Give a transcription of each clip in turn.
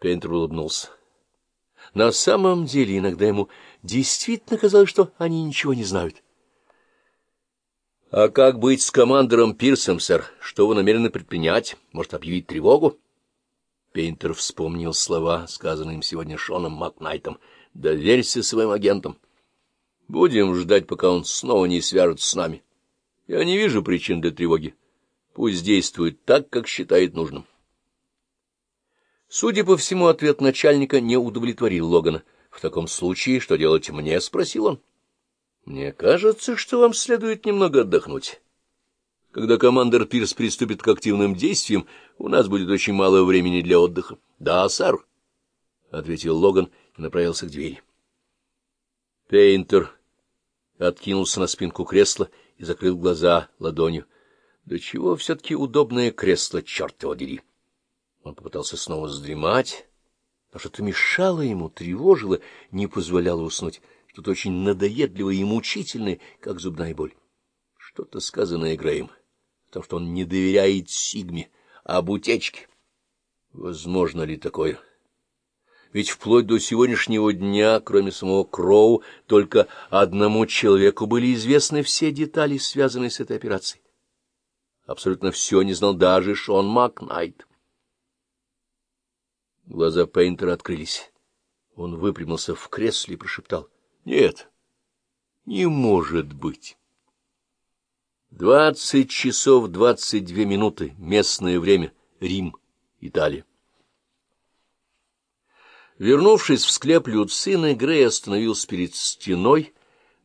Пейнтер улыбнулся. На самом деле иногда ему действительно казалось, что они ничего не знают. — А как быть с командором Пирсом, сэр? Что вы намерены предпринять? Может, объявить тревогу? Пейнтер вспомнил слова, сказанные им сегодня Шоном Макнайтом. — Доверься своим агентам. Будем ждать, пока он снова не свяжется с нами. Я не вижу причин для тревоги. Пусть действует так, как считает нужным. Судя по всему, ответ начальника не удовлетворил Логана. — В таком случае, что делать мне? — спросил он. — Мне кажется, что вам следует немного отдохнуть. Когда командир Пирс приступит к активным действиям, у нас будет очень мало времени для отдыха. — Да, сэр, — ответил Логан и направился к двери. Пейнтер откинулся на спинку кресла и закрыл глаза ладонью. Да чего все-таки удобное кресло, черт его дери! Он попытался снова вздремать, но что-то мешало ему, тревожило, не позволяло уснуть, что-то очень надоедливое и мучительное, как зубная боль. Что-то сказанное Греем, потому что он не доверяет Сигме, а об утечке. Возможно ли такое? Ведь вплоть до сегодняшнего дня, кроме самого Кроу, только одному человеку были известны все детали, связанные с этой операцией. Абсолютно все не знал даже Шон Макнайт. Глаза Пейнтера открылись. Он выпрямился в кресле и прошептал. — Нет, не может быть. Двадцать часов двадцать две минуты. Местное время. Рим, Италия. Вернувшись в склеп Люцины, Грей остановился перед стеной,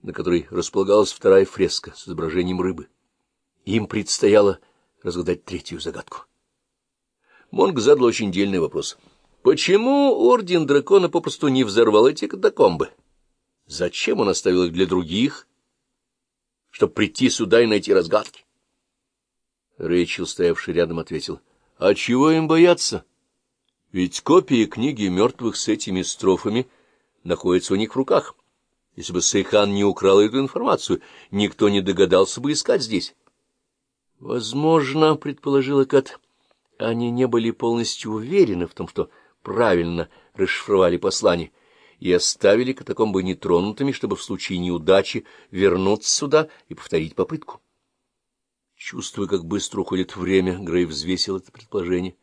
на которой располагалась вторая фреска с изображением рыбы. Им предстояло разгадать третью загадку. Монг задал очень дельный вопрос — Почему Орден Дракона попросту не взорвал эти катакомбы? Зачем он оставил их для других, чтобы прийти сюда и найти разгадки? Рэйчел, стоявший рядом, ответил. — А чего им бояться? Ведь копии книги мертвых с этими строфами находятся у них в руках. Если бы Сейхан не украл эту информацию, никто не догадался бы искать здесь. — Возможно, — предположила Кат, — они не были полностью уверены в том, что правильно расшифровали послание и оставили катакомбы нетронутыми, чтобы в случае неудачи вернуться сюда и повторить попытку. Чувствуя, как быстро уходит время, Грей взвесил это предположение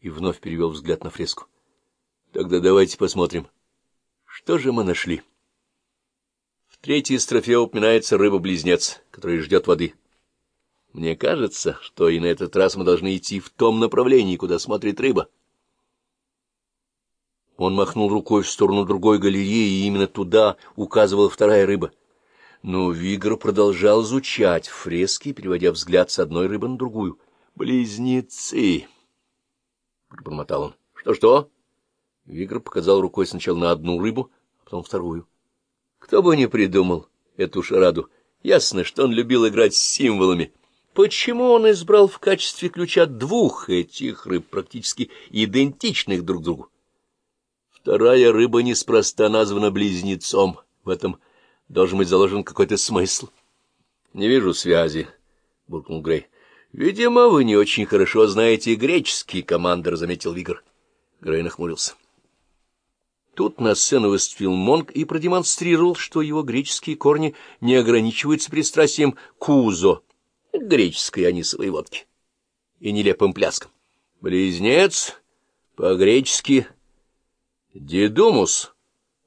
и вновь перевел взгляд на фреску. — Тогда давайте посмотрим, что же мы нашли. В третьей строфе упоминается рыба-близнец, которая ждет воды. Мне кажется, что и на этот раз мы должны идти в том направлении, куда смотрит рыба. Он махнул рукой в сторону другой галереи, и именно туда указывала вторая рыба. Но Вигр продолжал изучать фрески, переводя взгляд с одной рыбы на другую. «Близнецы!» — пробормотал он. «Что-что?» Вигр показал рукой сначала на одну рыбу, а потом вторую. «Кто бы не придумал эту шараду! Ясно, что он любил играть с символами. Почему он избрал в качестве ключа двух этих рыб, практически идентичных друг другу? Вторая рыба неспроста названа близнецом. В этом должен быть заложен какой-то смысл. — Не вижу связи, — буркнул Грей. — Видимо, вы не очень хорошо знаете греческий, — командор заметил Вигр. Грей нахмурился. Тут на сцену выступил Монг и продемонстрировал, что его греческие корни не ограничиваются пристрастием кузо, греческой анисовой водки, и нелепым пляском. Близнец по-гречески Дедумус.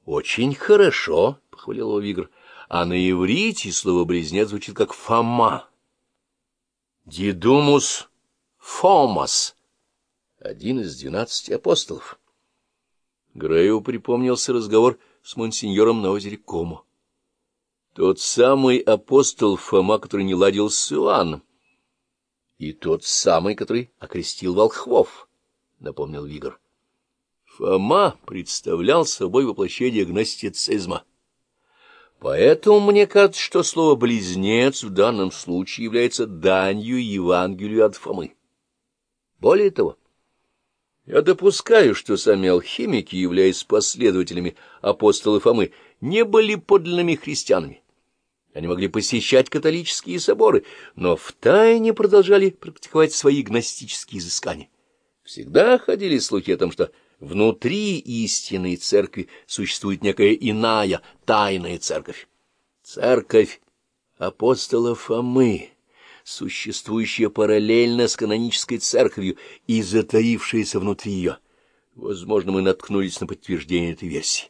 Очень хорошо, — похвалил его Вигр. А на иврите слово «близнец» звучит как «фома». Дедумус Фомас, один из двенадцати апостолов. Грею припомнился разговор с монсеньором на озере Комо. Тот самый апостол Фома, который не ладил с Иоанном, и тот самый, который окрестил волхвов, — напомнил Вигр. Фома представлял собой воплощение гностицизма. Поэтому мне кажется, что слово «близнец» в данном случае является данью Евангелию от Фомы. Более того, я допускаю, что сами алхимики, являясь последователями апостола Фомы, не были подлинными христианами. Они могли посещать католические соборы, но втайне продолжали практиковать свои гностические изыскания. Всегда ходили слухи о том, что Внутри истинной церкви существует некая иная, тайная церковь. Церковь апостола Фомы, существующая параллельно с канонической церковью и затаившаяся внутри ее. Возможно, мы наткнулись на подтверждение этой версии.